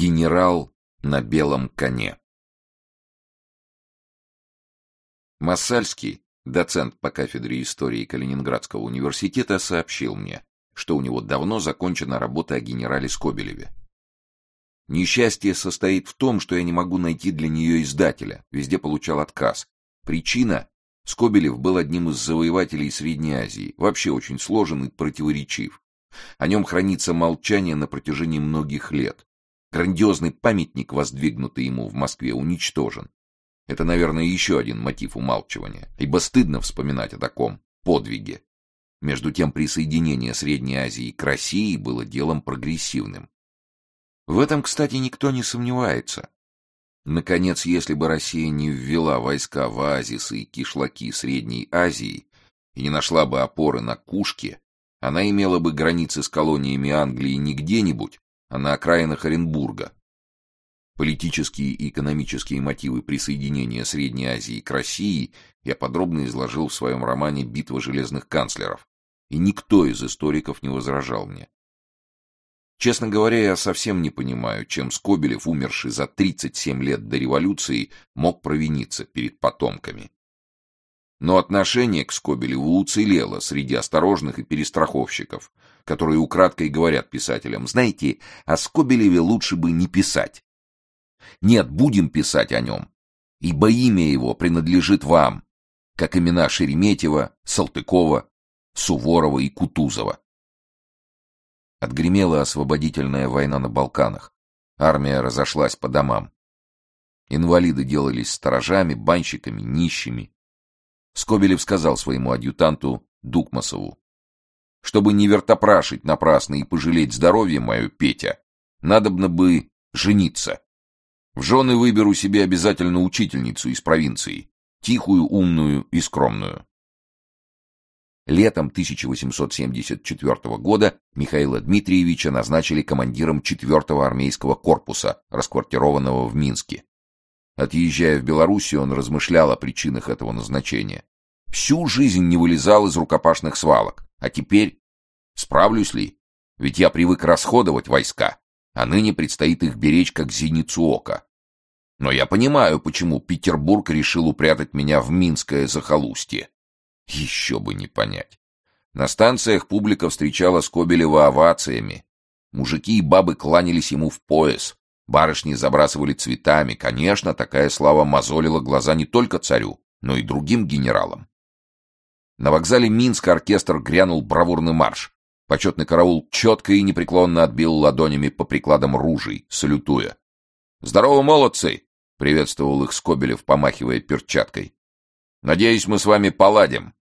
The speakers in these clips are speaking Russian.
Генерал на белом коне. Массальский, доцент по кафедре истории Калининградского университета, сообщил мне, что у него давно закончена работа о генерале Скобелеве. Несчастье состоит в том, что я не могу найти для нее издателя, везде получал отказ. Причина — Скобелев был одним из завоевателей Средней Азии, вообще очень сложен и противоречив. О нем хранится молчание на протяжении многих лет. Грандиозный памятник, воздвигнутый ему в Москве, уничтожен. Это, наверное, еще один мотив умалчивания, ибо стыдно вспоминать о таком подвиге. Между тем, присоединение Средней Азии к России было делом прогрессивным. В этом, кстати, никто не сомневается. Наконец, если бы Россия не ввела войска в оазисы и кишлаки Средней Азии и не нашла бы опоры на Кушке, она имела бы границы с колониями Англии не где-нибудь, а на окраинах Оренбурга. Политические и экономические мотивы присоединения Средней Азии к России я подробно изложил в своем романе «Битва железных канцлеров», и никто из историков не возражал мне. Честно говоря, я совсем не понимаю, чем Скобелев, умерший за 37 лет до революции, мог провиниться перед потомками. Но отношение к Скобелеву уцелело среди осторожных и перестраховщиков, которые украдкой говорят писателям, знаете, о Скобелеве лучше бы не писать. Нет, будем писать о нем, ибо имя его принадлежит вам, как имена Шереметьева, Салтыкова, Суворова и Кутузова. Отгремела освободительная война на Балканах. Армия разошлась по домам. Инвалиды делались сторожами, банщиками, нищими. Скобелев сказал своему адъютанту Дукмасову. «Чтобы не вертопрашить напрасно и пожалеть здоровье мое, Петя, надобно бы жениться. В жены выберу себе обязательно учительницу из провинции, тихую, умную и скромную». Летом 1874 года Михаила Дмитриевича назначили командиром 4-го армейского корпуса, расквартированного в Минске. Отъезжая в Белоруссию, он размышлял о причинах этого назначения. Всю жизнь не вылезал из рукопашных свалок. А теперь справлюсь ли? Ведь я привык расходовать войска, а ныне предстоит их беречь как зеницу ока. Но я понимаю, почему Петербург решил упрятать меня в Минское захолустье. Еще бы не понять. На станциях публика встречала Скобелева овациями. Мужики и бабы кланялись ему в пояс. Барышни забрасывали цветами. Конечно, такая слава мозолила глаза не только царю, но и другим генералам. На вокзале Минска оркестр грянул бравурный марш. Почетный караул четко и непреклонно отбил ладонями по прикладам ружей, салютуя. «Здорово, молодцы!» — приветствовал их Скобелев, помахивая перчаткой. «Надеюсь, мы с вами поладим».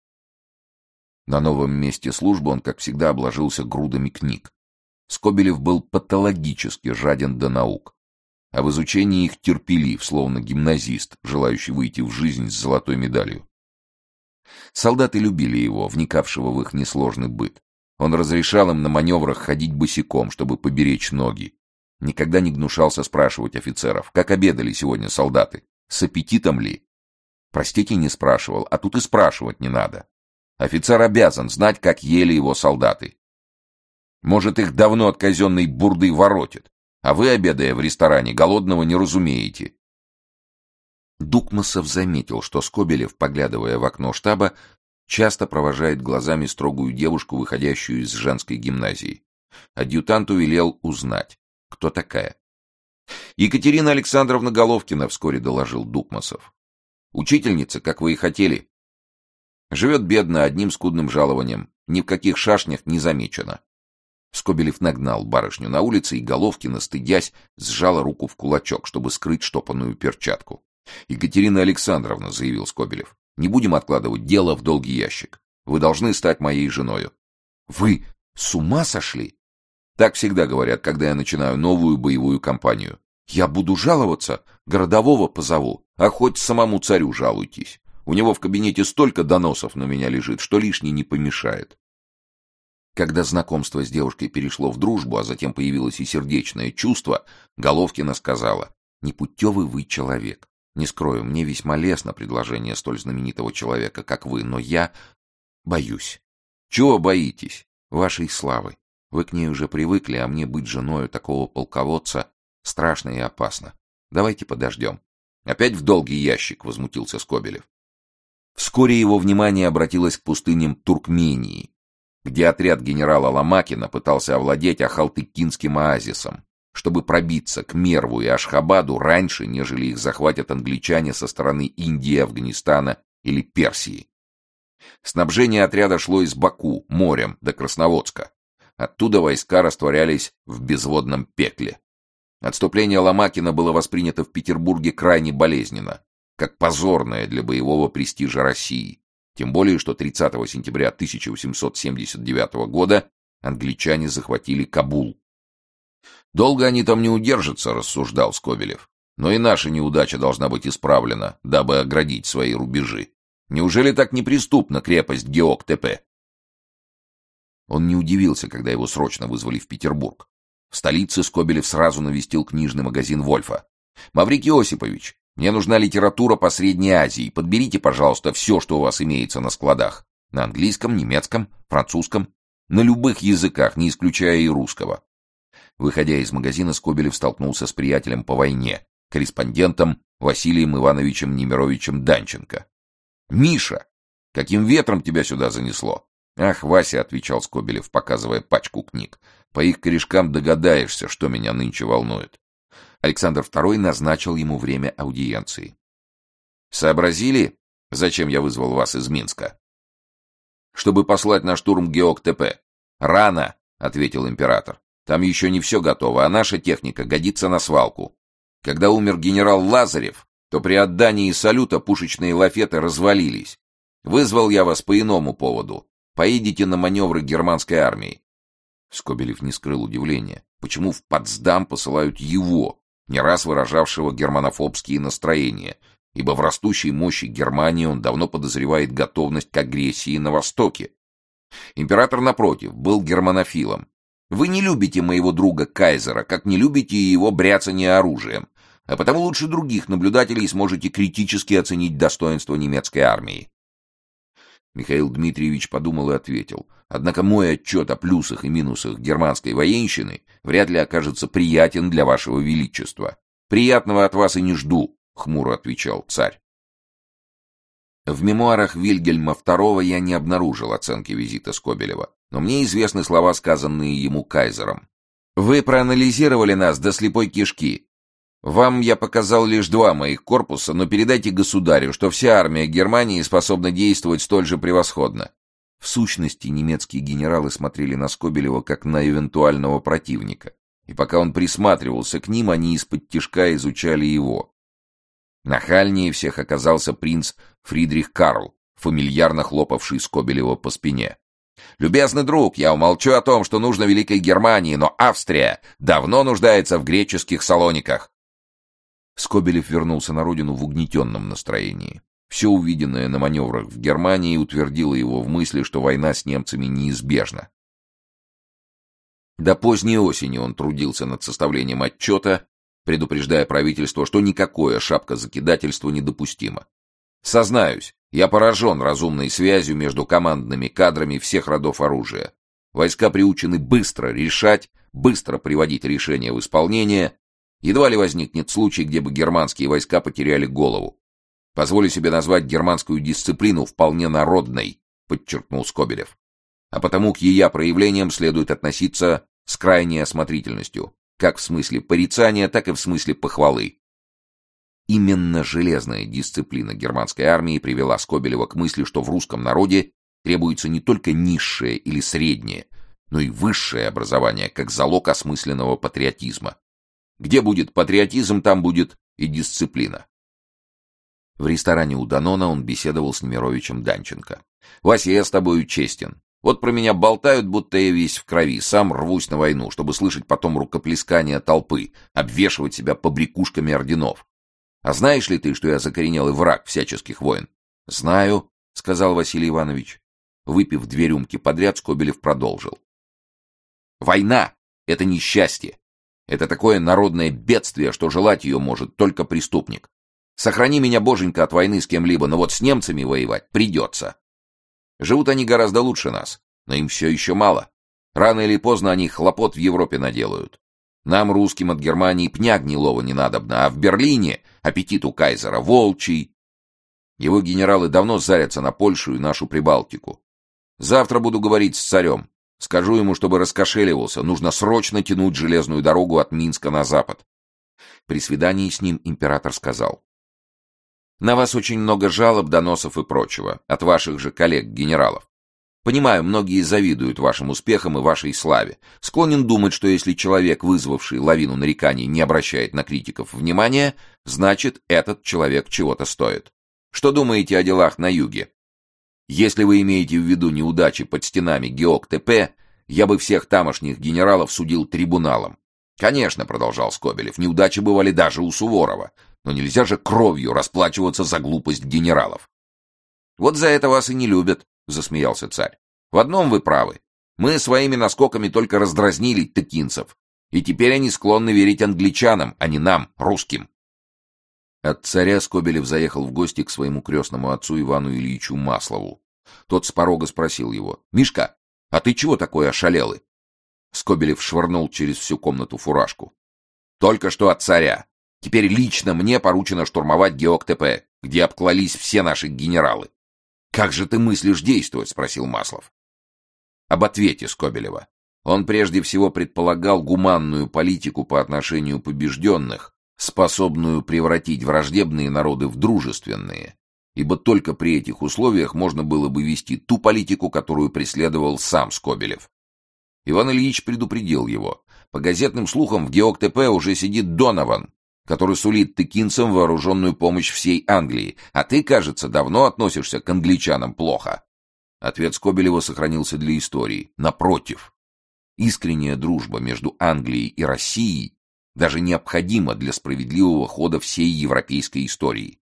На новом месте службы он, как всегда, обложился грудами книг. Скобелев был патологически жаден до наук а в изучении их терпелив, словно гимназист, желающий выйти в жизнь с золотой медалью. Солдаты любили его, вникавшего в их несложный быт. Он разрешал им на маневрах ходить босиком, чтобы поберечь ноги. Никогда не гнушался спрашивать офицеров, как обедали сегодня солдаты, с аппетитом ли. Простите, не спрашивал, а тут и спрашивать не надо. Офицер обязан знать, как ели его солдаты. Может, их давно от казенной бурды воротит, а вы, обедая в ресторане, голодного не разумеете. Дукмасов заметил, что Скобелев, поглядывая в окно штаба, часто провожает глазами строгую девушку, выходящую из женской гимназии. Адъютанту велел узнать, кто такая. Екатерина Александровна Головкина, вскоре доложил Дукмасов. Учительница, как вы и хотели. Живет бедно, одним скудным жалованием, ни в каких шашнях не замечена. Скобелев нагнал барышню на улице, и Головкина, стыдясь, сжала руку в кулачок, чтобы скрыть штопанную перчатку. «Екатерина Александровна», — заявил Скобелев, — «не будем откладывать дело в долгий ящик. Вы должны стать моей женою». «Вы с ума сошли?» Так всегда говорят, когда я начинаю новую боевую кампанию. Я буду жаловаться, городового позову, а хоть самому царю жалуйтесь. У него в кабинете столько доносов на меня лежит, что лишний не помешает. Когда знакомство с девушкой перешло в дружбу, а затем появилось и сердечное чувство, Головкина сказала, «Непутевый вы человек. Не скрою, мне весьма лестно предложение столь знаменитого человека, как вы, но я боюсь. Чего боитесь? Вашей славы. Вы к ней уже привыкли, а мне быть женою такого полководца Страшно и опасно. Давайте подождем. Опять в долгий ящик, возмутился Скобелев. Вскоре его внимание обратилось к пустыням Туркмении, где отряд генерала Ломакина пытался овладеть Ахалтыкинским оазисом, чтобы пробиться к Мерву и Ашхабаду раньше, нежели их захватят англичане со стороны Индии, Афганистана или Персии. Снабжение отряда шло из Баку, морем, до Красноводска. Оттуда войска растворялись в безводном пекле. Отступление Ломакина было воспринято в Петербурге крайне болезненно, как позорное для боевого престижа России. Тем более, что 30 сентября 1879 года англичане захватили Кабул. «Долго они там не удержатся», — рассуждал Скобелев. «Но и наша неудача должна быть исправлена, дабы оградить свои рубежи. Неужели так неприступна крепость Геок-ТП?» Он не удивился, когда его срочно вызвали в Петербург. В столице Скобелев сразу навестил книжный магазин Вольфа. «Маврикий Осипович, мне нужна литература по Средней Азии. Подберите, пожалуйста, все, что у вас имеется на складах. На английском, немецком, французском. На любых языках, не исключая и русского». Выходя из магазина, Скобелев столкнулся с приятелем по войне, корреспондентом Василием Ивановичем Немировичем Данченко. «Миша, каким ветром тебя сюда занесло?» «Ах, Вася», — отвечал Скобелев, показывая пачку книг, — «по их корешкам догадаешься, что меня нынче волнует». Александр II назначил ему время аудиенции. «Сообразили, зачем я вызвал вас из Минска?» «Чтобы послать на штурм Геок-ТП». «Рано», — ответил император. «Там еще не все готово, а наша техника годится на свалку. Когда умер генерал Лазарев, то при отдании салюта пушечные лафеты развалились. Вызвал я вас по иному поводу. Поедете на маневры германской армии. Скобелев не скрыл удивления. Почему в Потсдам посылают его, не раз выражавшего германофобские настроения, ибо в растущей мощи Германии он давно подозревает готовность к агрессии на Востоке. Император, напротив, был германофилом. Вы не любите моего друга Кайзера, как не любите и его бряцание оружием, а потому лучше других наблюдателей сможете критически оценить достоинство немецкой армии. Михаил Дмитриевич подумал и ответил. Однако мой отчет о плюсах и минусах германской военщины вряд ли окажется приятен для вашего величества. Приятного от вас и не жду, хмуро отвечал царь. В мемуарах Вильгельма II я не обнаружил оценки визита Скобелева, но мне известны слова, сказанные ему кайзером. «Вы проанализировали нас до слепой кишки. Вам я показал лишь два моих корпуса, но передайте государю, что вся армия Германии способна действовать столь же превосходно. В сущности, немецкие генералы смотрели на Скобелева как на эвентуального противника, и пока он присматривался к ним, они из-под тишка изучали его. Нахальнее всех оказался принц Фридрих Карл, фамильярно хлопавший Скобелева по спине. «Любезный друг, я умолчу о том, что нужно Великой Германии, но Австрия давно нуждается в греческих салониках. Скобелев вернулся на родину в угнетенном настроении. Все увиденное на маневрах в Германии утвердило его в мысли, что война с немцами неизбежна. До поздней осени он трудился над составлением отчета, предупреждая правительство, что никакое шапкозакидательство недопустимо. Сознаюсь, я поражен разумной связью между командными кадрами всех родов оружия. Войска приучены быстро решать, быстро приводить решения в исполнение, Едва ли возникнет случай, где бы германские войска потеряли голову. Позволю себе назвать германскую дисциплину вполне народной, подчеркнул Скобелев. А потому к ее проявлениям следует относиться с крайней осмотрительностью, как в смысле порицания, так и в смысле похвалы. Именно железная дисциплина германской армии привела Скобелева к мысли, что в русском народе требуется не только низшее или среднее, но и высшее образование как залог осмысленного патриотизма. Где будет патриотизм, там будет и дисциплина. В ресторане у Данона он беседовал с Немировичем Данченко. «Вася, я с тобою честен. Вот про меня болтают, будто я весь в крови, сам рвусь на войну, чтобы слышать потом рукоплескание толпы, обвешивать себя побрякушками орденов. А знаешь ли ты, что я закоренелый враг всяческих войн?» «Знаю», — сказал Василий Иванович. Выпив две рюмки подряд, Скобелев продолжил. «Война — это несчастье. Это такое народное бедствие, что желать ее может только преступник. Сохрани меня, боженька, от войны с кем-либо, но вот с немцами воевать придется. Живут они гораздо лучше нас, но им все еще мало. Рано или поздно они хлопот в Европе наделают. Нам, русским от Германии, пня гнилого не надобно, а в Берлине аппетит у кайзера волчий. Его генералы давно зарятся на Польшу и нашу Прибалтику. Завтра буду говорить с царем. Скажу ему, чтобы раскошеливался, нужно срочно тянуть железную дорогу от Минска на запад. При свидании с ним император сказал. На вас очень много жалоб, доносов и прочего, от ваших же коллег-генералов. Понимаю, многие завидуют вашим успехам и вашей славе. Склонен думать, что если человек, вызвавший лавину нареканий, не обращает на критиков внимания, значит, этот человек чего-то стоит. Что думаете о делах на юге? Если вы имеете в виду неудачи под стенами ГеОК-ТП, я бы всех тамошних генералов судил трибуналом. Конечно, продолжал Скобелев, неудачи бывали даже у Суворова, но нельзя же кровью расплачиваться за глупость генералов. Вот за это вас и не любят, засмеялся царь. В одном вы правы. Мы своими наскоками только раздразнили тыкинцев, и теперь они склонны верить англичанам, а не нам, русским. От царя Скобелев заехал в гости к своему крестному отцу Ивану Ильичу Маслову. Тот с порога спросил его. «Мишка, а ты чего такой ошалелый?» Скобелев швырнул через всю комнату фуражку. «Только что от царя. Теперь лично мне поручено штурмовать ГеОК-ТП, где обклались все наши генералы». «Как же ты мыслишь действовать?» — спросил Маслов. Об ответе Скобелева. Он прежде всего предполагал гуманную политику по отношению побежденных, способную превратить враждебные народы в дружественные, ибо только при этих условиях можно было бы вести ту политику, которую преследовал сам Скобелев. Иван Ильич предупредил его. По газетным слухам, в ГеОК-ТП уже сидит Донован, который сулит тыкинцам вооруженную помощь всей Англии, а ты, кажется, давно относишься к англичанам плохо. Ответ Скобелева сохранился для истории. Напротив, искренняя дружба между Англией и Россией даже необходимо для справедливого хода всей европейской истории.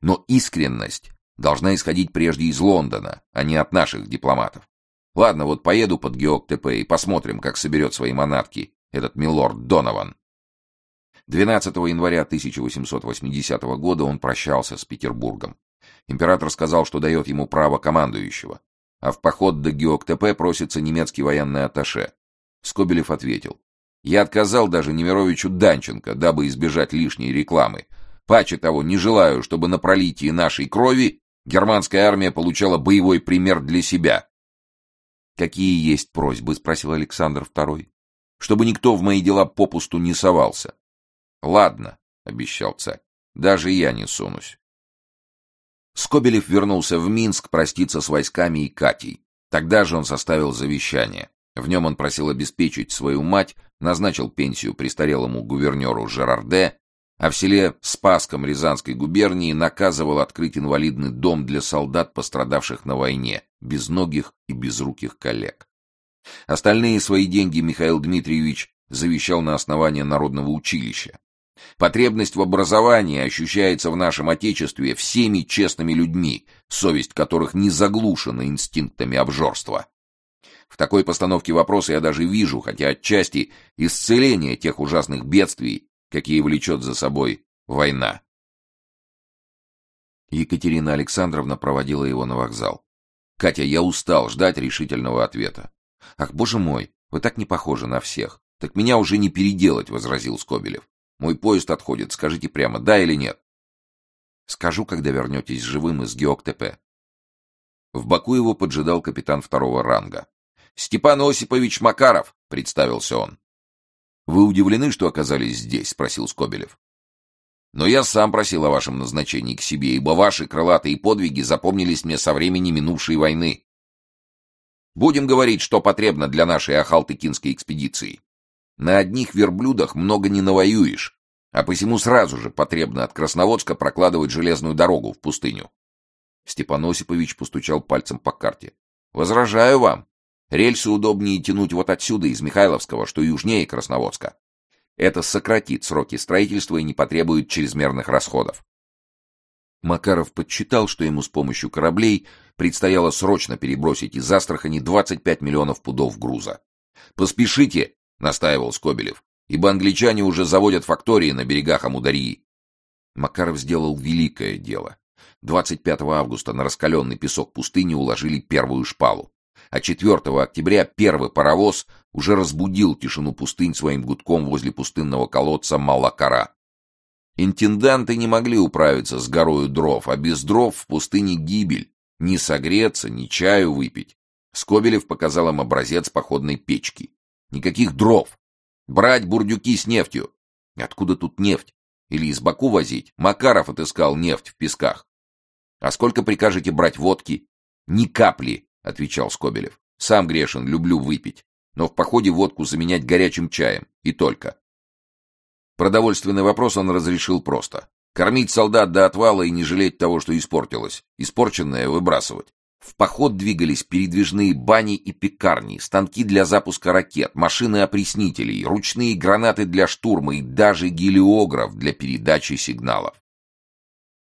Но искренность должна исходить прежде из Лондона, а не от наших дипломатов. Ладно, вот поеду под ГеОК-ТП и посмотрим, как соберет свои манатки этот милорд Донован. 12 января 1880 года он прощался с Петербургом. Император сказал, что дает ему право командующего, а в поход до ГеОК-ТП просится немецкий военный атташе. Скобелев ответил, я отказал даже Немировичу Данченко, дабы избежать лишней рекламы. Паче того, не желаю, чтобы на пролитии нашей крови германская армия получала боевой пример для себя. «Какие есть просьбы?» — спросил Александр II. «Чтобы никто в мои дела попусту не совался». «Ладно», — обещал царь, — «даже я не сунусь». Скобелев вернулся в Минск проститься с войсками и Катей. Тогда же он составил завещание. В нем он просил обеспечить свою мать, назначил пенсию престарелому гувернеру Жерарде, а в селе Спасском Рязанской губернии наказывал открыть инвалидный дом для солдат, пострадавших на войне, безногих и безруких коллег. Остальные свои деньги Михаил Дмитриевич завещал на основание Народного училища. Потребность в образовании ощущается в нашем Отечестве всеми честными людьми, совесть которых не заглушена инстинктами обжорства. В такой постановке вопроса я даже вижу, хотя отчасти, исцеление тех ужасных бедствий, какие влечет за собой война. Екатерина Александровна проводила его на вокзал. «Катя, я устал ждать решительного ответа». «Ах, боже мой, вы так не похожи на всех. Так меня уже не переделать», — возразил Скобелев. «Мой поезд отходит, скажите прямо, да или нет?» «Скажу, когда вернетесь живым из ГеОК-ТП». В Баку его поджидал капитан второго ранга. Степан Осипович Макаров, представился он. Вы удивлены, что оказались здесь, спросил Скобелев. Но я сам просил о вашем назначении к себе, ибо ваши крылатые подвиги запомнились мне со времени минувшей войны. Будем говорить, что потребно для нашей Ахалтыкинской экспедиции. На одних верблюдах много не навоюешь, а посему сразу же потребно от Красноводска прокладывать железную дорогу в пустыню. Степан Осипович постучал пальцем по карте. Возражаю вам. Рельсы удобнее тянуть вот отсюда, из Михайловского, что южнее Красноводска. Это сократит сроки строительства и не потребует чрезмерных расходов. Макаров подсчитал, что ему с помощью кораблей предстояло срочно перебросить из Астрахани 25 миллионов пудов груза. «Поспешите!» — настаивал Скобелев, ибо англичане уже заводят фактории на берегах Амударии. Макаров сделал великое дело. 25 августа на раскаленный песок пустыни уложили первую шпалу а 4 октября первый паровоз уже разбудил тишину пустынь своим гудком возле пустынного колодца Малакара. Интенданты не могли управиться с горою дров, а без дров в пустыне гибель. Ни согреться, ни чаю выпить. Скобелев показал им образец походной печки. Никаких дров. Брать бурдюки с нефтью. Откуда тут нефть? Или из Баку возить? Макаров отыскал нефть в песках. А сколько прикажете брать водки? Ни капли, отвечал Скобелев. Сам грешен, люблю выпить. Но в походе водку заменять горячим чаем. И только. Продовольственный вопрос он разрешил просто. Кормить солдат до отвала и не жалеть того, что испортилось. Испорченное выбрасывать. В поход двигались передвижные бани и пекарни, станки для запуска ракет, машины опреснителей, ручные гранаты для штурма и даже гелиограф для передачи сигналов.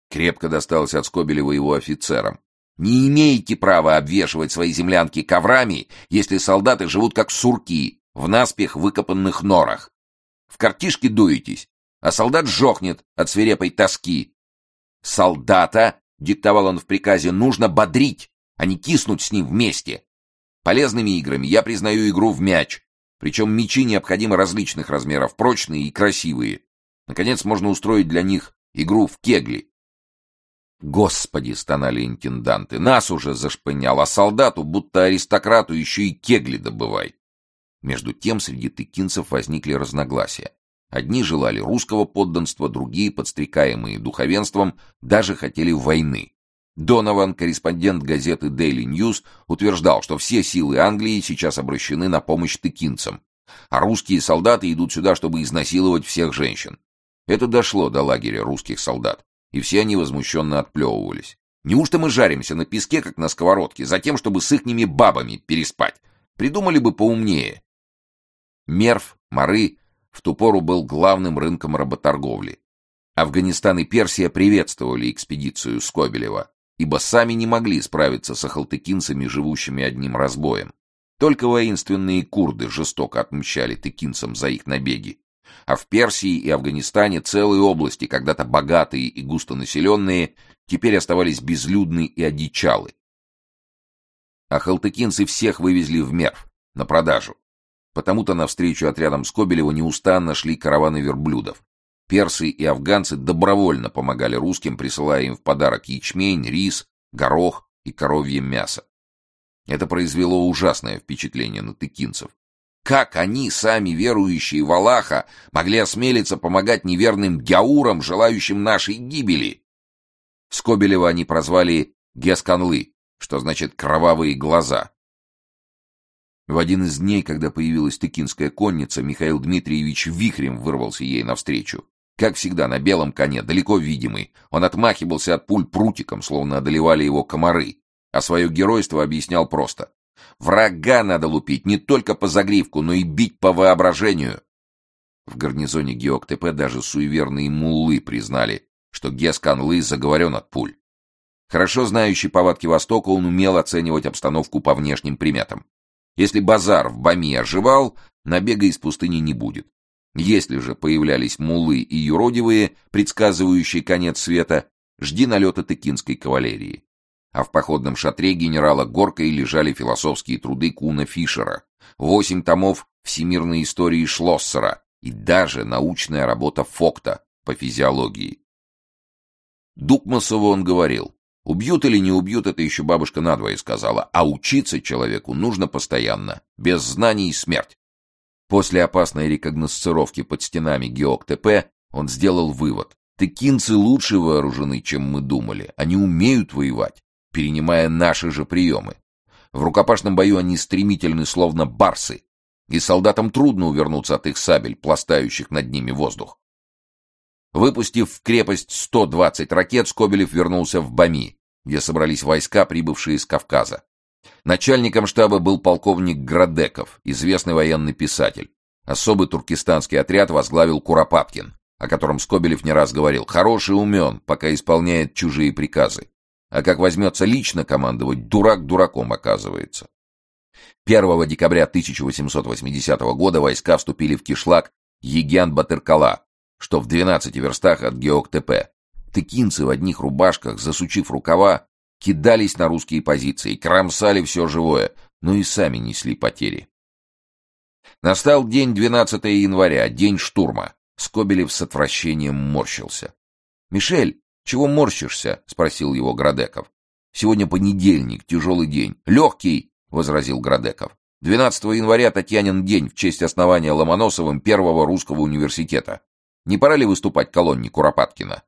Крепко досталось от Скобелева его офицерам. Не имеете права обвешивать свои землянки коврами, если солдаты живут как сурки в наспех выкопанных норах. В картишке дуетесь, а солдат жохнет от свирепой тоски. Солдата, диктовал он в приказе, нужно бодрить, а не киснуть с ним вместе. Полезными играми я признаю игру в мяч, причем мячи необходимы различных размеров, прочные и красивые. Наконец, можно устроить для них игру в кегли. Господи, стонали интенданты, нас уже зашпынял, а солдату, будто аристократу, еще и кегли добывай. Между тем среди тыкинцев возникли разногласия. Одни желали русского подданства, другие, подстрекаемые духовенством, даже хотели войны. Донован, корреспондент газеты Daily News, утверждал, что все силы Англии сейчас обращены на помощь тыкинцам, а русские солдаты идут сюда, чтобы изнасиловать всех женщин. Это дошло до лагеря русских солдат, и все они возмущенно отплевывались. Неужто мы жаримся на песке, как на сковородке, за тем, чтобы с ихними бабами переспать? Придумали бы поумнее. Мерв, Мары в ту пору был главным рынком работорговли. Афганистан и Персия приветствовали экспедицию Скобелева, ибо сами не могли справиться с ахалтыкинцами, живущими одним разбоем. Только воинственные курды жестоко отмщали тыкинцам за их набеги. А в Персии и Афганистане целые области, когда-то богатые и густонаселенные, теперь оставались безлюдны и одичалы. Ахалтыкинцы всех вывезли в Мерв на продажу. Потому-то навстречу отрядам Скобелева неустанно шли караваны верблюдов. Персы и афганцы добровольно помогали русским, присылая им в подарок ячмень, рис, горох и коровье мясо. Это произвело ужасное впечатление на тыкинцев. Как они, сами верующие в Аллаха, могли осмелиться помогать неверным гяурам, желающим нашей гибели? Скобелева они прозвали Гесканлы, что значит «кровавые глаза». В один из дней, когда появилась тыкинская конница, Михаил Дмитриевич вихрем вырвался ей навстречу. Как всегда, на белом коне, далеко видимый, он отмахивался от пуль прутиком, словно одолевали его комары, а свое геройство объяснял просто. Врага надо лупить не только по загривку, но и бить по воображению. В гарнизоне ГеокТП даже суеверные муллы признали, что Гесканлы заговорен от пуль. Хорошо знающий повадки Востока, он умел оценивать обстановку по внешним приметам. Если базар в Бами оживал, набега из пустыни не будет. Если же появлялись мулы и юродивые, предсказывающие конец света, жди налета тыкинской кавалерии. А в походном шатре генерала Горкой лежали философские труды Куна Фишера, восемь томов всемирной истории Шлоссера и даже научная работа Фокта по физиологии. Дукмасову он говорил, убьют или не убьют, это еще бабушка надвое сказала, а учиться человеку нужно постоянно, без знаний смерть. После опасной рекогносцировки под стенами ГеокТП он сделал вывод. Тыкинцы лучше вооружены, чем мы думали. Они умеют воевать, перенимая наши же приемы. В рукопашном бою они стремительны, словно барсы, и солдатам трудно увернуться от их сабель, пластающих над ними воздух. Выпустив в крепость 120 ракет, Скобелев вернулся в Бами, где собрались войска, прибывшие из Кавказа. Начальником штаба был полковник Градеков, известный военный писатель. Особый туркестанский отряд возглавил Куропаткин, о котором Скобелев не раз говорил. Хороший умен, пока исполняет чужие приказы. А как возьмется лично командовать, дурак дураком оказывается. 1 декабря 1880 года войска вступили в кишлак Егян-Батыркала, что в 12 верстах от Геоктепе. Тыкинцы в одних рубашках, засучив рукава, кидались на русские позиции, кромсали все живое, но и сами несли потери. Настал день 12 января, день штурма. Скобелев с отвращением морщился. «Мишель, чего морщишься?» — спросил его Градеков. «Сегодня понедельник, тяжелый день. Легкий!» — возразил Градеков. 12 января Татьянин день в честь основания Ломоносовым первого русского университета. Не пора ли выступать колонне Куропаткина?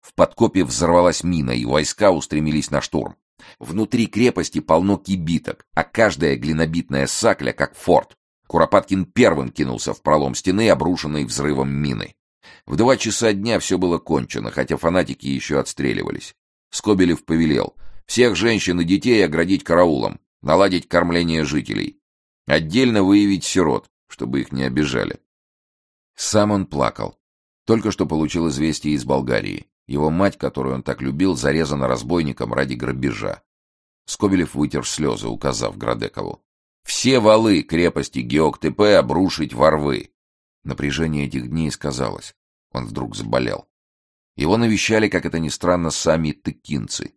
В подкопе взорвалась мина, и войска устремились на штурм. Внутри крепости полно кибиток, а каждая глинобитная сакля как форт. Куропаткин первым кинулся в пролом стены, обрушенной взрывом мины. В два часа дня все было кончено, хотя фанатики еще отстреливались. Скобелев повелел всех женщин и детей оградить караулом, наладить кормление жителей. Отдельно выявить сирот, чтобы их не обижали. Сам он плакал. Только что получил известие из Болгарии. Его мать, которую он так любил, зарезана разбойником ради грабежа. Скобелев вытер слезы, указав Градекову. «Все валы крепости Геоктепе обрушить во рвы!» Напряжение этих дней сказалось. Он вдруг заболел. Его навещали, как это ни странно, сами тыкинцы.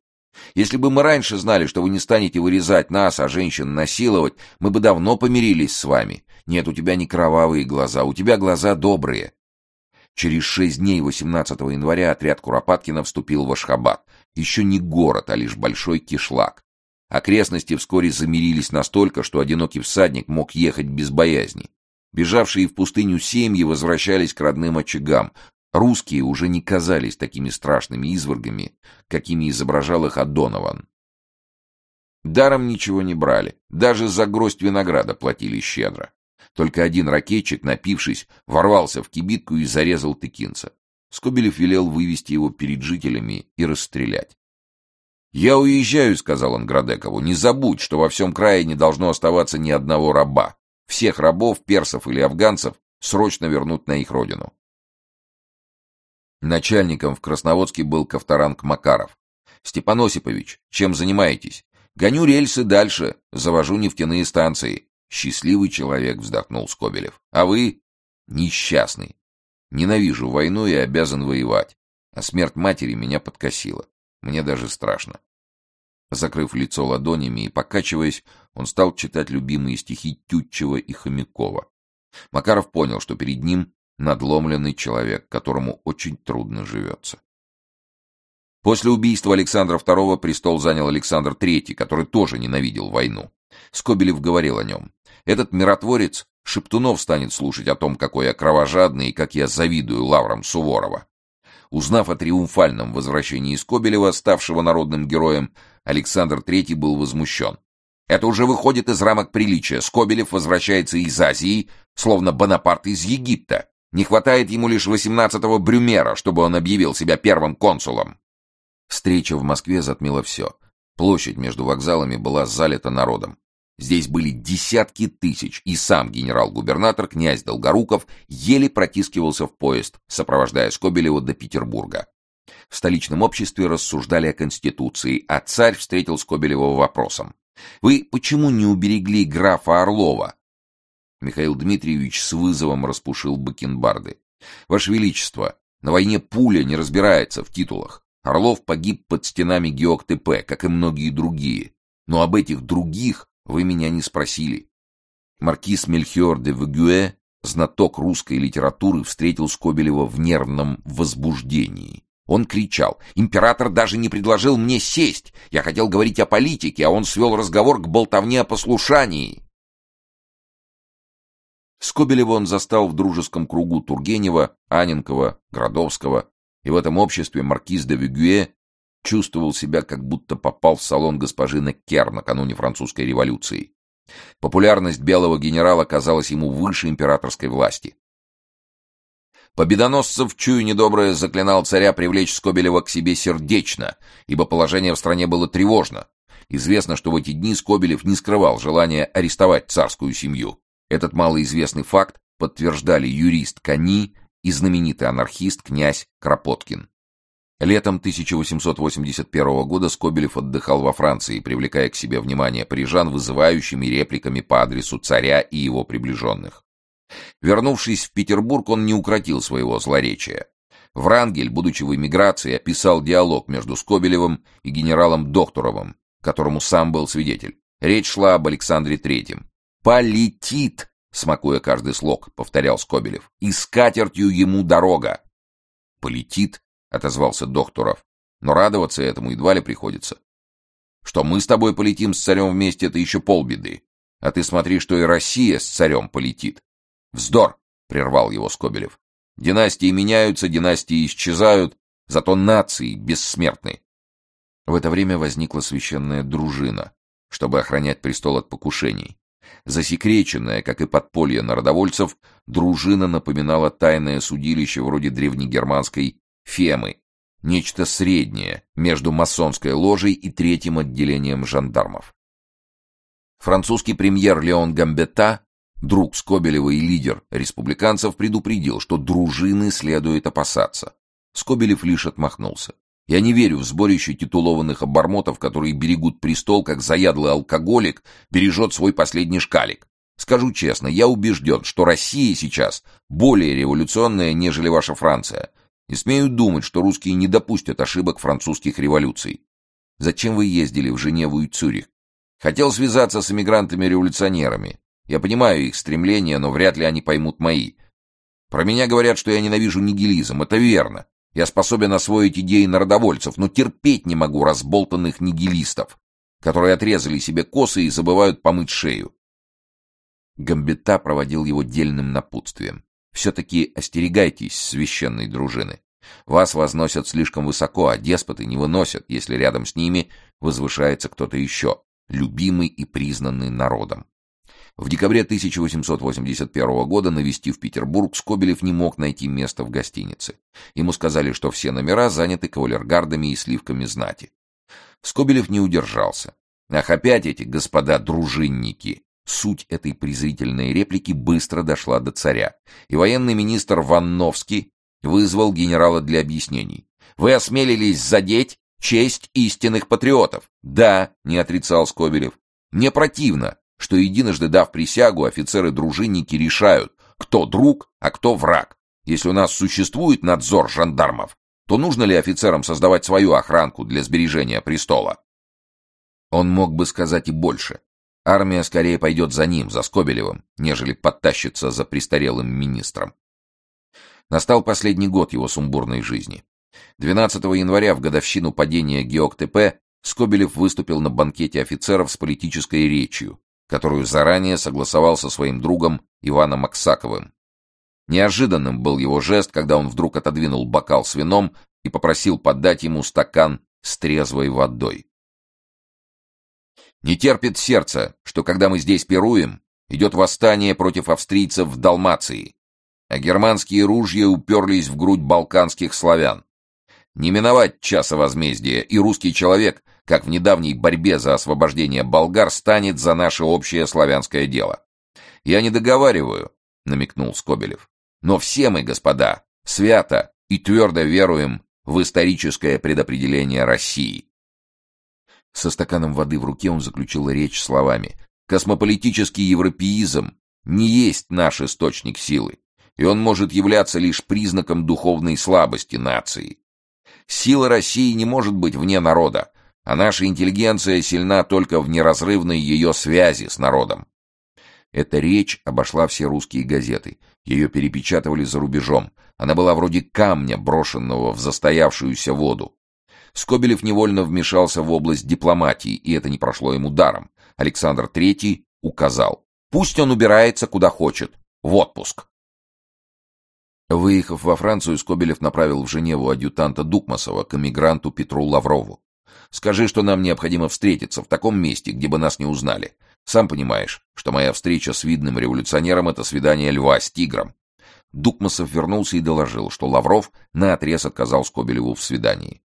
Если бы мы раньше знали, что вы не станете вырезать нас, а женщин насиловать, мы бы давно помирились с вами. Нет, у тебя не кровавые глаза, у тебя глаза добрые. Через шесть дней 18 января отряд Куропаткина вступил в Ашхабад. Еще не город, а лишь большой кишлак. Окрестности вскоре замирились настолько, что одинокий всадник мог ехать без боязни. Бежавшие в пустыню семьи возвращались к родным очагам, Русские уже не казались такими страшными извергами, какими изображал их Адонован. Даром ничего не брали, даже за гроздь винограда платили щедро. Только один ракетчик, напившись, ворвался в кибитку и зарезал тыкинца. Скобелев велел вывести его перед жителями и расстрелять. «Я уезжаю», — сказал он Градекову, — «не забудь, что во всем крае не должно оставаться ни одного раба. Всех рабов, персов или афганцев срочно вернуть на их родину. Начальником в Красноводске был Ковторанг Макаров. «Степан Осипович, чем занимаетесь?» «Гоню рельсы дальше, завожу нефтяные станции». «Счастливый человек», — вздохнул Скобелев. «А вы?» «Несчастный. Ненавижу войну и обязан воевать. А смерть матери меня подкосила. Мне даже страшно». Закрыв лицо ладонями и покачиваясь, он стал читать любимые стихи Тютчева и Хомякова. Макаров понял, что перед ним надломленный человек, которому очень трудно живется. После убийства Александра II престол занял Александр III, который тоже ненавидел войну. Скобелев говорил о нем. Этот миротворец Шептунов станет слушать о том, какой я кровожадный и как я завидую лаврам Суворова. Узнав о триумфальном возвращении Скобелева, ставшего народным героем, Александр III был возмущен. Это уже выходит из рамок приличия. Скобелев возвращается из Азии, словно Бонапарт из Египта. Не хватает ему лишь восемнадцатого Брюмера, чтобы он объявил себя первым консулом. Встреча в Москве затмила все. Площадь между вокзалами была залита народом. Здесь были десятки тысяч, и сам генерал-губернатор, князь Долгоруков, еле протискивался в поезд, сопровождая Скобелева до Петербурга. В столичном обществе рассуждали о Конституции, а царь встретил Скобелева вопросом. «Вы почему не уберегли графа Орлова? Михаил Дмитриевич с вызовом распушил бакенбарды. «Ваше Величество, на войне пуля не разбирается в титулах. Орлов погиб под стенами ГеокТП, как и многие другие. Но об этих других вы меня не спросили». Маркиз Мельхиор де Вегюэ, знаток русской литературы, встретил Скобелева в нервном возбуждении. Он кричал. «Император даже не предложил мне сесть. Я хотел говорить о политике, а он свел разговор к болтовне о послушании». Скобелева он застал в дружеском кругу Тургенева, Аненкова, Градовского, и в этом обществе маркиз де Вюгюэ чувствовал себя, как будто попал в салон госпожи Неккер накануне французской революции. Популярность белого генерала казалась ему выше императорской власти. Победоносцев, чую недоброе, заклинал царя привлечь Скобелева к себе сердечно, ибо положение в стране было тревожно. Известно, что в эти дни Скобелев не скрывал желания арестовать царскую семью. Этот малоизвестный факт подтверждали юрист Кани и знаменитый анархист князь Кропоткин. Летом 1881 года Скобелев отдыхал во Франции, привлекая к себе внимание парижан вызывающими репликами по адресу царя и его приближенных. Вернувшись в Петербург, он не укротил своего злоречия. Врангель, будучи в эмиграции, описал диалог между Скобелевым и генералом Докторовым, которому сам был свидетель. Речь шла об Александре Третьем. «Полетит!» — смакуя каждый слог, повторял Скобелев. «И с катертью ему дорога!» «Полетит», — отозвался Докторов. «Но радоваться этому едва ли приходится. Что мы с тобой полетим с царем вместе, это еще полбеды. А ты смотри, что и Россия с царем полетит». «Вздор!» — прервал его Скобелев. «Династии меняются, династии исчезают, зато нации бессмертны». В это время возникла священная дружина, чтобы охранять престол от покушений. Засекреченная, как и подполье народовольцев, дружина напоминала тайное судилище вроде древнегерманской Фемы, нечто среднее между масонской ложей и третьим отделением жандармов. Французский премьер Леон Гамбета, друг Скобелева и лидер республиканцев, предупредил, что дружины следует опасаться. Скобелев лишь отмахнулся. Я не верю в сборище титулованных обормотов, которые берегут престол, как заядлый алкоголик бережет свой последний шкалик. Скажу честно, я убежден, что Россия сейчас более революционная, нежели ваша Франция. И смею думать, что русские не допустят ошибок французских революций. Зачем вы ездили в Женеву и Цюрих? Хотел связаться с эмигрантами-революционерами. Я понимаю их стремления, но вряд ли они поймут мои. Про меня говорят, что я ненавижу нигилизм. Это верно. Я способен освоить идеи народовольцев, но терпеть не могу разболтанных нигилистов, которые отрезали себе косы и забывают помыть шею. Гамбета проводил его дельным напутствием. Все-таки остерегайтесь священной дружины. Вас возносят слишком высоко, а деспоты не выносят, если рядом с ними возвышается кто-то еще, любимый и признанный народом. В декабре 1881 года, навестив Петербург, Скобелев не мог найти место в гостинице. Ему сказали, что все номера заняты кавалергардами и сливками знати. Скобелев не удержался. Ах, опять эти господа-дружинники! Суть этой презрительной реплики быстро дошла до царя, и военный министр Ванновский вызвал генерала для объяснений. «Вы осмелились задеть честь истинных патриотов?» «Да», — не отрицал Скобелев. «Мне противно, что единожды дав присягу, офицеры-дружинники решают, кто друг, а кто враг. Если у нас существует надзор жандармов, то нужно ли офицерам создавать свою охранку для сбережения престола? Он мог бы сказать и больше. Армия скорее пойдет за ним, за Скобелевым, нежели подтащится за престарелым министром. Настал последний год его сумбурной жизни. 12 января, в годовщину падения ГеокТП, Скобелев выступил на банкете офицеров с политической речью, которую заранее согласовал со своим другом Иваном Аксаковым. Неожиданным был его жест, когда он вдруг отодвинул бокал с вином и попросил подать ему стакан с трезвой водой. Не терпит сердце, что когда мы здесь пируем, идет восстание против австрийцев в Далмации, а германские ружья уперлись в грудь балканских славян. Не миновать часа возмездия, и русский человек — как в недавней борьбе за освобождение болгар станет за наше общее славянское дело. Я не договариваю, намекнул Скобелев. Но все мы, господа, свято и твердо веруем в историческое предопределение России. Со стаканом воды в руке он заключил речь словами: "Космополитический европеизм не есть наш источник силы, и он может являться лишь признаком духовной слабости нации. Сила России не может быть вне народа, а наша интеллигенция сильна только в неразрывной ее связи с народом. Эта речь обошла все русские газеты. Ее перепечатывали за рубежом. Она была вроде камня, брошенного в застоявшуюся воду. Скобелев невольно вмешался в область дипломатии, и это не прошло ему даром. Александр III указал. Пусть он убирается куда хочет. В отпуск. Выехав во Францию, Скобелев направил в Женеву адъютанта Дукмасова к эмигранту Петру Лаврову. Скажи, что нам необходимо встретиться в таком месте, где бы нас не узнали. Сам понимаешь, что моя встреча с видным революционером — это свидание льва с тигром». Дукмасов вернулся и доложил, что Лавров наотрез отказал Скобелеву в свидании.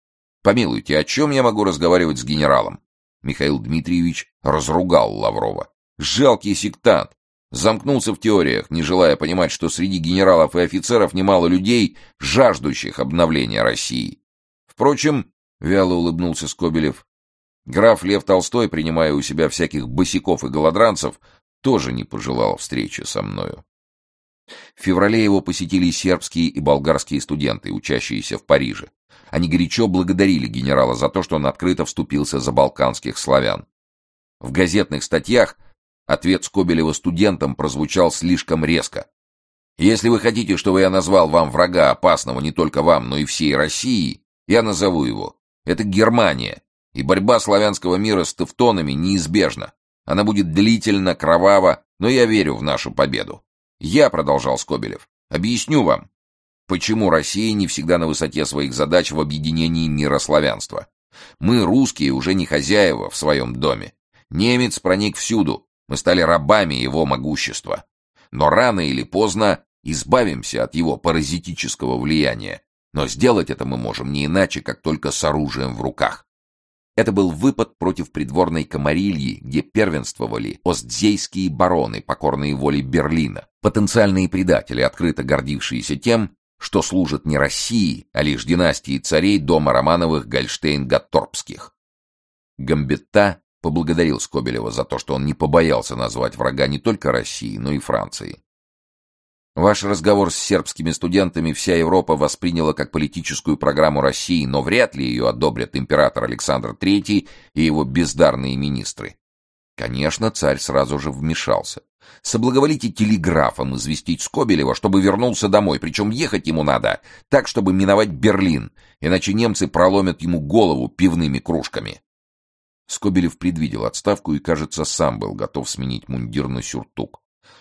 «Помилуйте, о чем я могу разговаривать с генералом?» Михаил Дмитриевич разругал Лаврова. «Жалкий сектант! Замкнулся в теориях, не желая понимать, что среди генералов и офицеров немало людей, жаждущих обновления России. Впрочем, — вяло улыбнулся Скобелев. Граф Лев Толстой, принимая у себя всяких босиков и голодранцев, тоже не пожелал встречи со мною. В феврале его посетили сербские и болгарские студенты, учащиеся в Париже. Они горячо благодарили генерала за то, что он открыто вступился за балканских славян. В газетных статьях Ответ Скобелева студентам прозвучал слишком резко. Если вы хотите, чтобы я назвал вам врага опасного не только вам, но и всей России, я назову его. Это Германия, и борьба славянского мира с тевтонами неизбежна. Она будет длительно, кровава, но я верю в нашу победу. Я, продолжал Скобелев, объясню вам, почему Россия не всегда на высоте своих задач в объединении мира славянства. Мы, русские, уже не хозяева в своем доме. Немец проник всюду, мы стали рабами его могущества. Но рано или поздно избавимся от его паразитического влияния. Но сделать это мы можем не иначе, как только с оружием в руках. Это был выпад против придворной комарильи, где первенствовали остзейские бароны, покорные воле Берлина, потенциальные предатели, открыто гордившиеся тем, что служат не России, а лишь династии царей дома Романовых Гольштейн-Гатторпских. Гамбетта поблагодарил Скобелева за то, что он не побоялся назвать врага не только России, но и Франции. Ваш разговор с сербскими студентами вся Европа восприняла как политическую программу России, но вряд ли ее одобрят император Александр III и его бездарные министры. Конечно, царь сразу же вмешался. Соблаговолите телеграфом известить Скобелева, чтобы вернулся домой, причем ехать ему надо так, чтобы миновать Берлин, иначе немцы проломят ему голову пивными кружками. Скобелев предвидел отставку и, кажется, сам был готов сменить мундир на сюртук.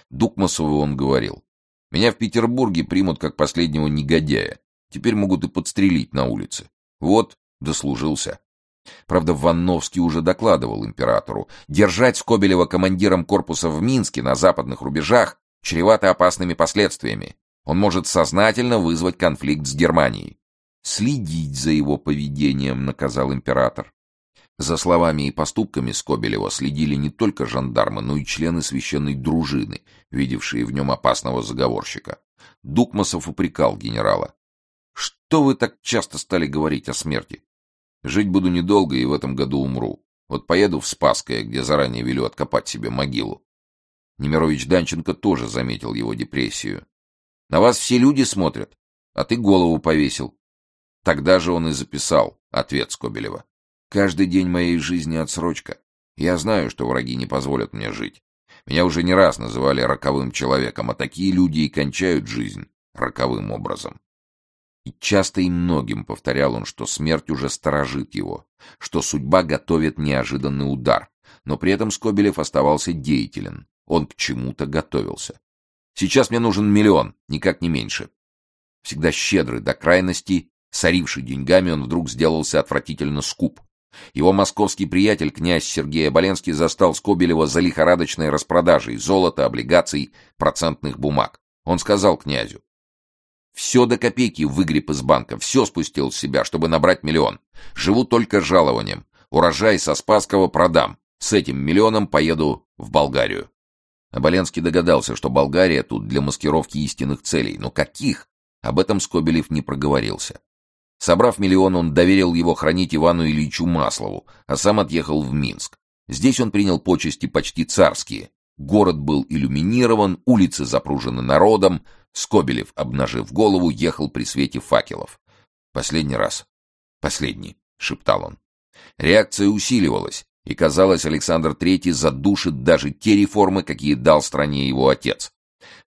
Дукмасову он говорил. Меня в Петербурге примут как последнего негодяя. Теперь могут и подстрелить на улице. Вот, дослужился. Правда, Ванновский уже докладывал императору. Держать Скобелева командиром корпуса в Минске на западных рубежах чревато опасными последствиями. Он может сознательно вызвать конфликт с Германией. Следить за его поведением, наказал император. За словами и поступками Скобелева следили не только жандармы, но и члены священной дружины, видевшие в нем опасного заговорщика. Дукмасов упрекал генерала. «Что вы так часто стали говорить о смерти? Жить буду недолго и в этом году умру. Вот поеду в Спасское, где заранее велю откопать себе могилу». Немирович Данченко тоже заметил его депрессию. «На вас все люди смотрят, а ты голову повесил». Тогда же он и записал ответ Скобелева. Каждый день моей жизни отсрочка. Я знаю, что враги не позволят мне жить. Меня уже не раз называли роковым человеком, а такие люди и кончают жизнь роковым образом. И часто и многим повторял он, что смерть уже сторожит его, что судьба готовит неожиданный удар, но при этом Скобелев оставался деятелен, он к чему-то готовился. Сейчас мне нужен миллион, никак не меньше. Всегда щедрый до крайности, соривший деньгами, он вдруг сделался отвратительно скуп. Его московский приятель, князь Сергей Оболенский, застал Скобелева за лихорадочной распродажей золота, облигаций, процентных бумаг. Он сказал князю, «Все до копейки выгреб из банка, все спустил с себя, чтобы набрать миллион. Живу только жалованием. Урожай со Спасского продам. С этим миллионом поеду в Болгарию». Оболенский догадался, что Болгария тут для маскировки истинных целей. Но каких? Об этом Скобелев не проговорился. Собрав миллион, он доверил его хранить Ивану Ильичу Маслову, а сам отъехал в Минск. Здесь он принял почести почти царские. Город был иллюминирован, улицы запружены народом. Скобелев, обнажив голову, ехал при свете факелов. «Последний раз. Последний», — шептал он. Реакция усиливалась, и, казалось, Александр III задушит даже те реформы, какие дал стране его отец.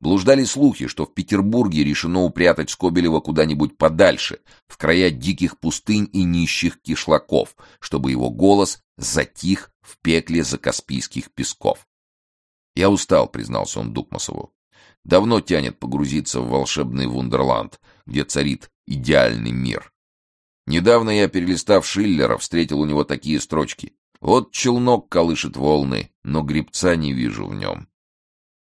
Блуждали слухи, что в Петербурге решено упрятать Скобелева куда-нибудь подальше, в края диких пустынь и нищих кишлаков, чтобы его голос затих в пекле закаспийских песков. «Я устал», — признался он Дукмасову. «Давно тянет погрузиться в волшебный вундерланд, где царит идеальный мир. Недавно я, перелистав Шиллера, встретил у него такие строчки. Вот челнок колышет волны, но грибца не вижу в нем.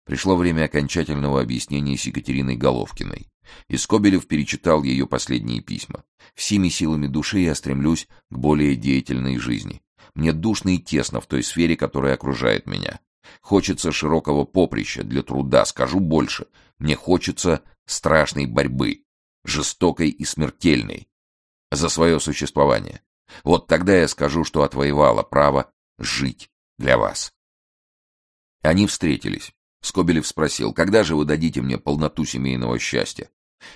Пришло время окончательного объяснения с Екатериной Головкиной. И Скобелев перечитал ее последние письма. «Всеми силами души я стремлюсь к более деятельной жизни. Мне душно и тесно в той сфере, которая окружает меня. Хочется широкого поприща для труда, скажу больше. Мне хочется страшной борьбы, жестокой и смертельной, за свое существование. Вот тогда я скажу, что отвоевала право жить для вас». Они встретились. Скобелев спросил, когда же вы дадите мне полноту семейного счастья?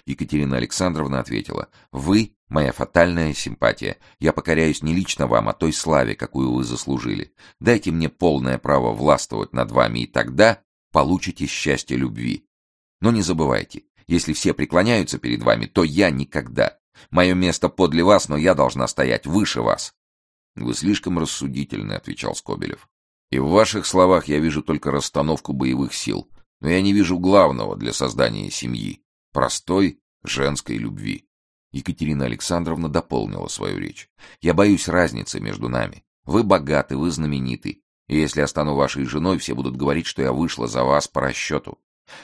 Екатерина Александровна ответила, вы Моя фатальная симпатия. Я покоряюсь не лично вам, а той славе, какую вы заслужили. Дайте мне полное право властвовать над вами, и тогда получите счастье любви. Но не забывайте, если все преклоняются перед вами, то я никогда. Мое место подле вас, но я должна стоять выше вас. Вы слишком рассудительны, отвечал Скобелев. И в ваших словах я вижу только расстановку боевых сил, но я не вижу главного для создания семьи простой женской любви. Екатерина Александровна дополнила свою речь. Я боюсь разницы между нами. Вы богаты, вы знамениты. И если я стану вашей женой, все будут говорить, что я вышла за вас по расчету.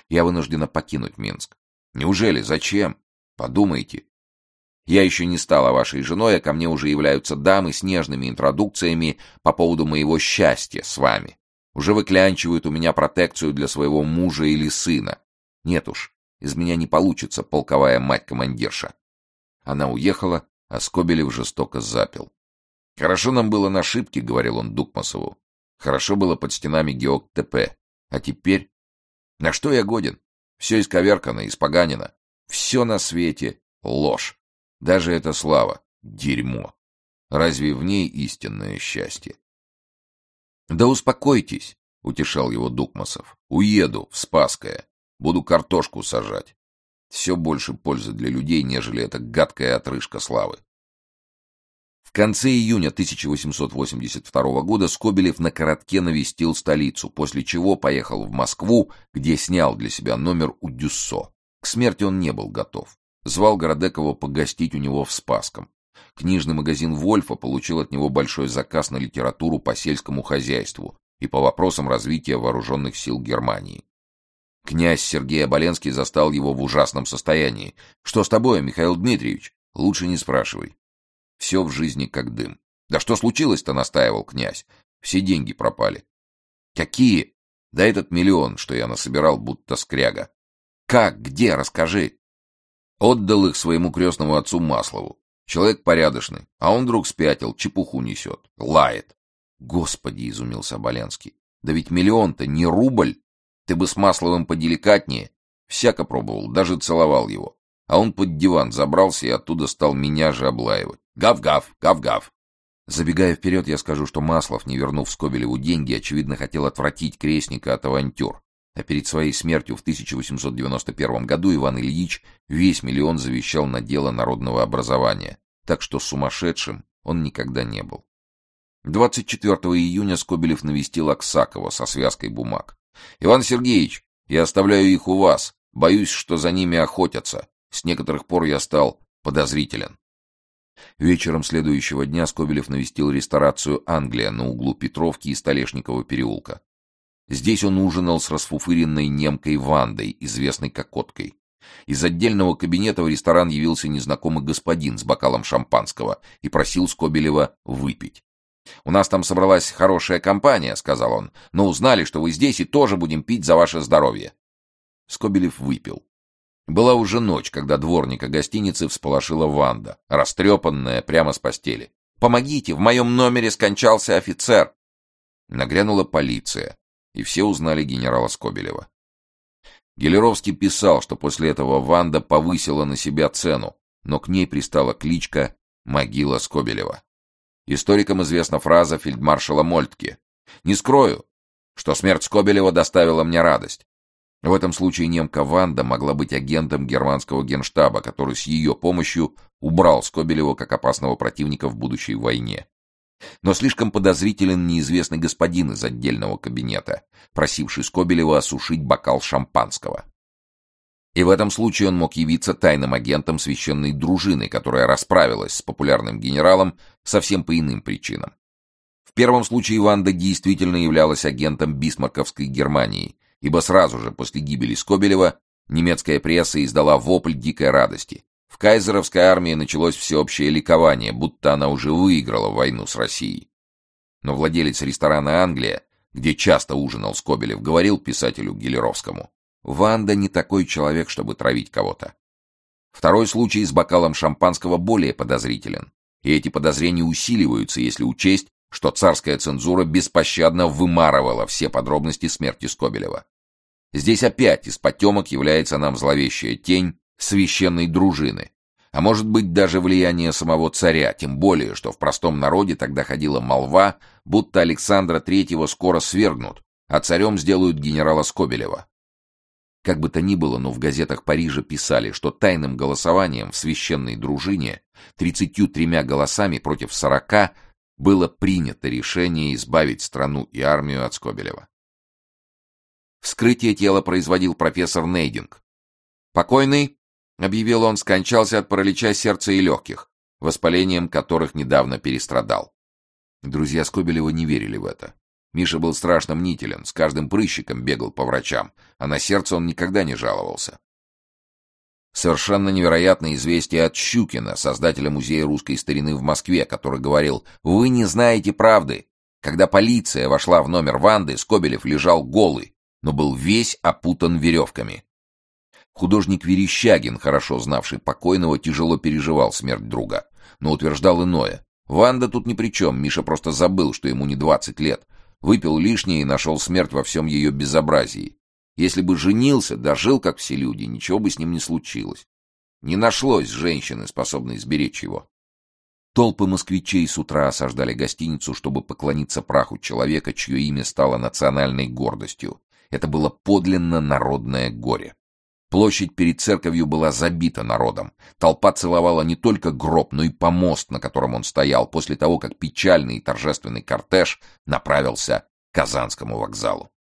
Я вынуждена покинуть Минск. Неужели? Зачем? Подумайте. Я еще не стала вашей женой, а ко мне уже являются дамы с нежными интродукциями по поводу моего счастья с вами. Уже выклянчивают у меня протекцию для своего мужа или сына. Нет уж, из меня не получится полковая мать-командирша. Она уехала, а Скобелев жестоко запил. «Хорошо нам было на шибке», — говорил он Дукмасову. «Хорошо было под стенами ГеОК-ТП. А теперь? На что я годен? Все исковеркано, испоганено. Все на свете — ложь. Даже эта слава — дерьмо. Разве в ней истинное счастье? «Да успокойтесь», — утешал его Дукмасов. «Уеду в Спасское. Буду картошку сажать. Все больше пользы для людей, нежели эта гадкая отрыжка славы». В конце июня 1882 года Скобелев на коротке навестил столицу, после чего поехал в Москву, где снял для себя номер у Дюссо. К смерти он не был готов звал Городекова погостить у него в Спасском. Книжный магазин «Вольфа» получил от него большой заказ на литературу по сельскому хозяйству и по вопросам развития вооруженных сил Германии. Князь Сергей Оболенский застал его в ужасном состоянии. «Что с тобой, Михаил Дмитриевич?» «Лучше не спрашивай. Все в жизни как дым». «Да что случилось-то?» — настаивал князь. «Все деньги пропали». «Какие?» «Да этот миллион, что я насобирал, будто скряга». «Как? Где? Расскажи». Отдал их своему крестному отцу Маслову. Человек порядочный, а он вдруг спятил, чепуху несет, лает. Господи, изумился Боленский, да ведь миллион-то не рубль. Ты бы с Масловым поделикатнее. Всяко пробовал, даже целовал его. А он под диван забрался и оттуда стал меня же облаивать. Гав-гав, гав-гав. Забегая вперед, я скажу, что Маслов, не вернув Скобелеву деньги, очевидно хотел отвратить крестника от авантюр. А перед своей смертью в 1891 году Иван Ильич весь миллион завещал на дело народного образования, так что сумасшедшим он никогда не был. 24 июня Скобелев навестил Аксакова со связкой бумаг. «Иван Сергеевич, я оставляю их у вас. Боюсь, что за ними охотятся. С некоторых пор я стал подозрителен». Вечером следующего дня Скобелев навестил ресторацию «Англия» на углу Петровки и Столешникова переулка. Здесь он ужинал с расфуфыренной немкой Вандой, известной Кокоткой. Из отдельного кабинета в ресторан явился незнакомый господин с бокалом шампанского и просил Скобелева выпить. «У нас там собралась хорошая компания», — сказал он, — «но узнали, что вы здесь и тоже будем пить за ваше здоровье». Скобелев выпил. Была уже ночь, когда дворника гостиницы всполошила Ванда, растрепанная прямо с постели. «Помогите, в моем номере скончался офицер!» Нагрянула полиция и все узнали генерала Скобелева. Гелеровский писал, что после этого Ванда повысила на себя цену, но к ней пристала кличка «Могила Скобелева». Историкам известна фраза фельдмаршала Мольтке «Не скрою, что смерть Скобелева доставила мне радость». В этом случае немка Ванда могла быть агентом германского генштаба, который с ее помощью убрал Скобелева как опасного противника в будущей войне. Но слишком подозрителен неизвестный господин из отдельного кабинета, просивший Скобелева осушить бокал шампанского. И в этом случае он мог явиться тайным агентом священной дружины, которая расправилась с популярным генералом совсем по иным причинам. В первом случае Ванда действительно являлась агентом бисмарковской Германии, ибо сразу же после гибели Скобелева немецкая пресса издала вопль дикой радости. В кайзеровской армии началось всеобщее ликование, будто она уже выиграла войну с Россией. Но владелец ресторана «Англия», где часто ужинал Скобелев, говорил писателю Гелеровскому, «Ванда не такой человек, чтобы травить кого-то». Второй случай с бокалом шампанского более подозрителен, и эти подозрения усиливаются, если учесть, что царская цензура беспощадно вымарывала все подробности смерти Скобелева. Здесь опять из потемок является нам зловещая тень священной дружины. а может быть даже влияние самого царя, тем более, что в простом народе тогда ходила молва, будто Александра Третьего скоро свергнут, а царем сделают генерала Скобелева. Как бы то ни было, но в газетах Парижа писали, что тайным голосованием в священной дружине 33 голосами против 40 было принято решение избавить страну и армию от Скобелева. Вскрытие тела производил профессор Нейдинг. Покойный — объявил он, — скончался от паралича сердца и легких, воспалением которых недавно перестрадал. Друзья Скобелева не верили в это. Миша был страшно мнителен, с каждым прыщиком бегал по врачам, а на сердце он никогда не жаловался. Совершенно невероятное известие от Щукина, создателя Музея русской старины в Москве, который говорил «Вы не знаете правды». Когда полиция вошла в номер Ванды, Скобелев лежал голый, но был весь опутан веревками. Художник Верещагин, хорошо знавший покойного, тяжело переживал смерть друга, но утверждал иное. Ванда тут ни при чем, Миша просто забыл, что ему не двадцать лет. Выпил лишнее и нашел смерть во всем ее безобразии. Если бы женился, дожил, как все люди, ничего бы с ним не случилось. Не нашлось женщины, способной сберечь его. Толпы москвичей с утра осаждали гостиницу, чтобы поклониться праху человека, чье имя стало национальной гордостью. Это было подлинно народное горе. Площадь перед церковью была забита народом. Толпа целовала не только гроб, но и помост, на котором он стоял, после того, как печальный и торжественный кортеж направился к Казанскому вокзалу.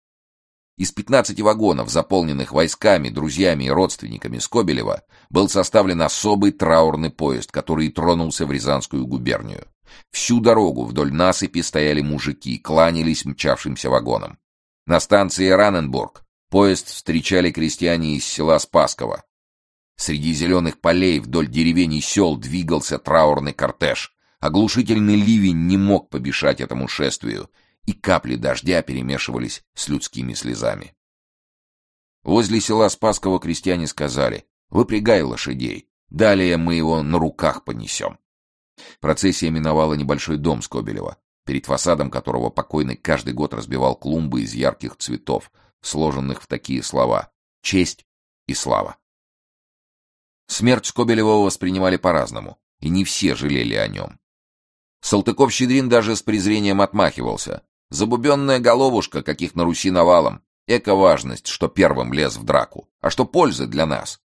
Из 15 вагонов, заполненных войсками, друзьями и родственниками Скобелева, был составлен особый траурный поезд, который тронулся в Рязанскую губернию. Всю дорогу вдоль насыпи стояли мужики, кланялись мчавшимся вагонам. На станции Раненбург Поезд встречали крестьяне из села Спасково. Среди зеленых полей вдоль деревень и сел двигался траурный кортеж. Оглушительный ливень не мог побежать этому шествию, и капли дождя перемешивались с людскими слезами. Возле села Спасково крестьяне сказали «Выпрягай лошадей, далее мы его на руках понесем». Процессия миновала небольшой дом Скобелева, перед фасадом которого покойный каждый год разбивал клумбы из ярких цветов, сложенных в такие слова «честь» и «слава». Смерть Скобелева воспринимали по-разному, и не все жалели о нем. Салтыков-Щедрин даже с презрением отмахивался. Забубенная головушка, каких на Руси навалом. Эко-важность, что первым лез в драку. А что пользы для нас?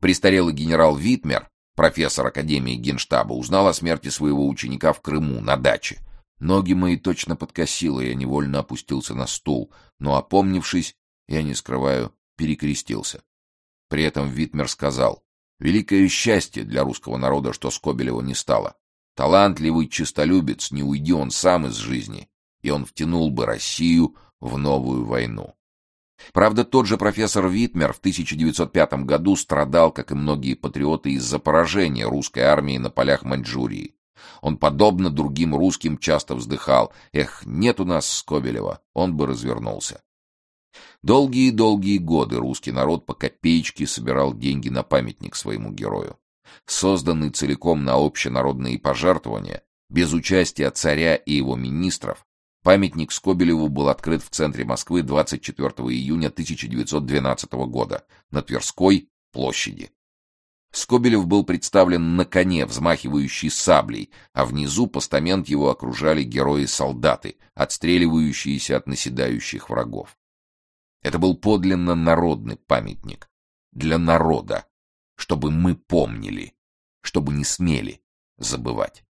Престарелый генерал Витмер, профессор Академии Генштаба, узнал о смерти своего ученика в Крыму, на даче. Ноги мои точно подкосило, я невольно опустился на стул, но, опомнившись, я, не скрываю, перекрестился. При этом Витмер сказал, «Великое счастье для русского народа, что Скобелева не стало. Талантливый честолюбец, не уйди он сам из жизни, и он втянул бы Россию в новую войну». Правда, тот же профессор Витмер в 1905 году страдал, как и многие патриоты, из-за поражения русской армии на полях Маньчжурии. Он, подобно другим русским, часто вздыхал. Эх, нет у нас Скобелева, он бы развернулся. Долгие-долгие годы русский народ по копеечке собирал деньги на памятник своему герою. Созданный целиком на общенародные пожертвования, без участия царя и его министров, памятник Скобелеву был открыт в центре Москвы 24 июня 1912 года на Тверской площади. Скобелев был представлен на коне, взмахивающий саблей, а внизу постамент его окружали герои-солдаты, отстреливающиеся от наседающих врагов. Это был подлинно народный памятник. Для народа. Чтобы мы помнили. Чтобы не смели забывать.